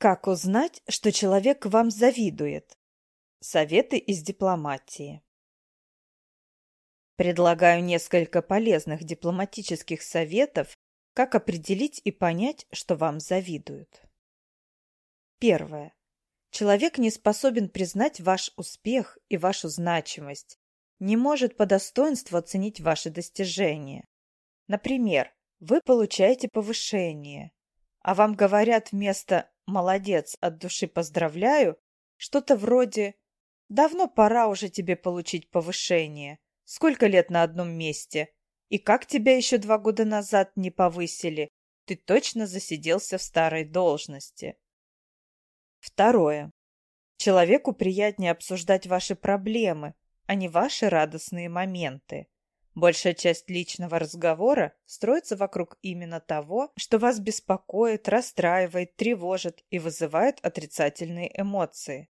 Как узнать, что человек вам завидует? Советы из дипломатии. Предлагаю несколько полезных дипломатических советов, как определить и понять, что вам завидуют. Первое. Человек не способен признать ваш успех и вашу значимость, не может по достоинству оценить ваши достижения. Например, вы получаете повышение, а вам говорят вместо «молодец, от души поздравляю» что-то вроде «давно пора уже тебе получить повышение, сколько лет на одном месте, и как тебя еще два года назад не повысили, ты точно засиделся в старой должности». Второе. Человеку приятнее обсуждать ваши проблемы, а не ваши радостные моменты. Большая часть личного разговора строится вокруг именно того, что вас беспокоит, расстраивает, тревожит и вызывает отрицательные эмоции.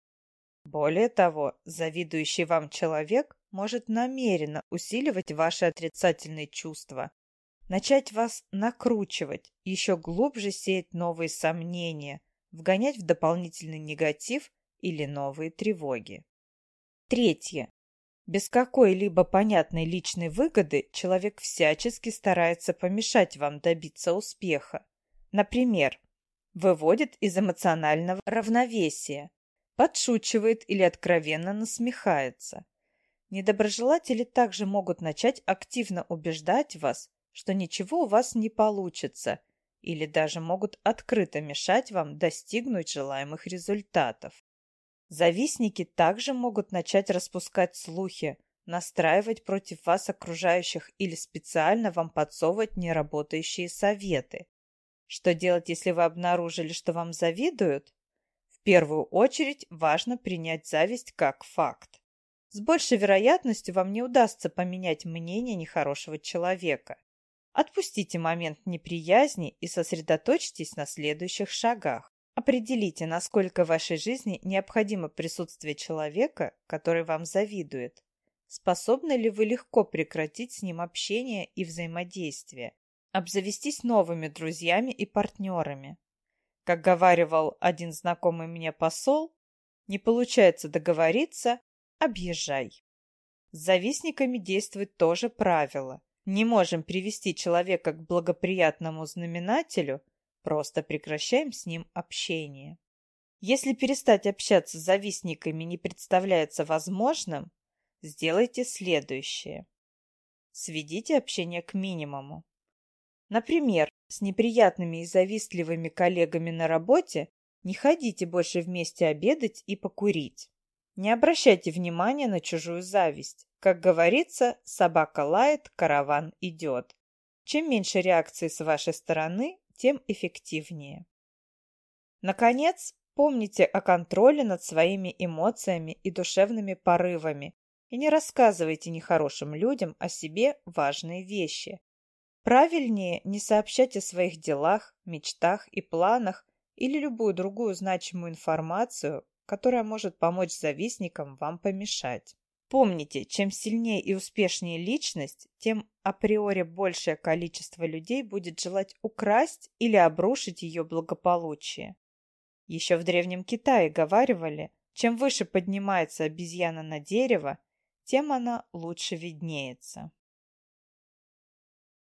Более того, завидующий вам человек может намеренно усиливать ваши отрицательные чувства, начать вас накручивать, еще глубже сеять новые сомнения, вгонять в дополнительный негатив или новые тревоги. Третье. Без какой-либо понятной личной выгоды человек всячески старается помешать вам добиться успеха. Например, выводит из эмоционального равновесия, подшучивает или откровенно насмехается. Недоброжелатели также могут начать активно убеждать вас, что ничего у вас не получится, или даже могут открыто мешать вам достигнуть желаемых результатов. Завистники также могут начать распускать слухи, настраивать против вас окружающих или специально вам подсовывать неработающие советы. Что делать, если вы обнаружили, что вам завидуют? В первую очередь важно принять зависть как факт. С большей вероятностью вам не удастся поменять мнение нехорошего человека. Отпустите момент неприязни и сосредоточьтесь на следующих шагах. Определите, насколько в вашей жизни необходимо присутствие человека, который вам завидует. Способны ли вы легко прекратить с ним общение и взаимодействие? Обзавестись новыми друзьями и партнерами. Как говаривал один знакомый мне посол, не получается договориться – объезжай. С завистниками действует то же правило. Не можем привести человека к благоприятному знаменателю – Просто прекращаем с ним общение. Если перестать общаться с завистниками не представляется возможным, сделайте следующее. Сведите общение к минимуму. Например, с неприятными и завистливыми коллегами на работе не ходите больше вместе обедать и покурить. Не обращайте внимания на чужую зависть. Как говорится, собака лает, караван идет. Чем меньше реакции с вашей стороны, тем эффективнее. Наконец, помните о контроле над своими эмоциями и душевными порывами и не рассказывайте нехорошим людям о себе важные вещи. Правильнее не сообщать о своих делах, мечтах и планах или любую другую значимую информацию, которая может помочь завистникам вам помешать. Помните, чем сильнее и успешнее личность, тем априори большее количество людей будет желать украсть или обрушить ее благополучие. Еще в Древнем Китае говаривали, чем выше поднимается обезьяна на дерево, тем она лучше виднеется.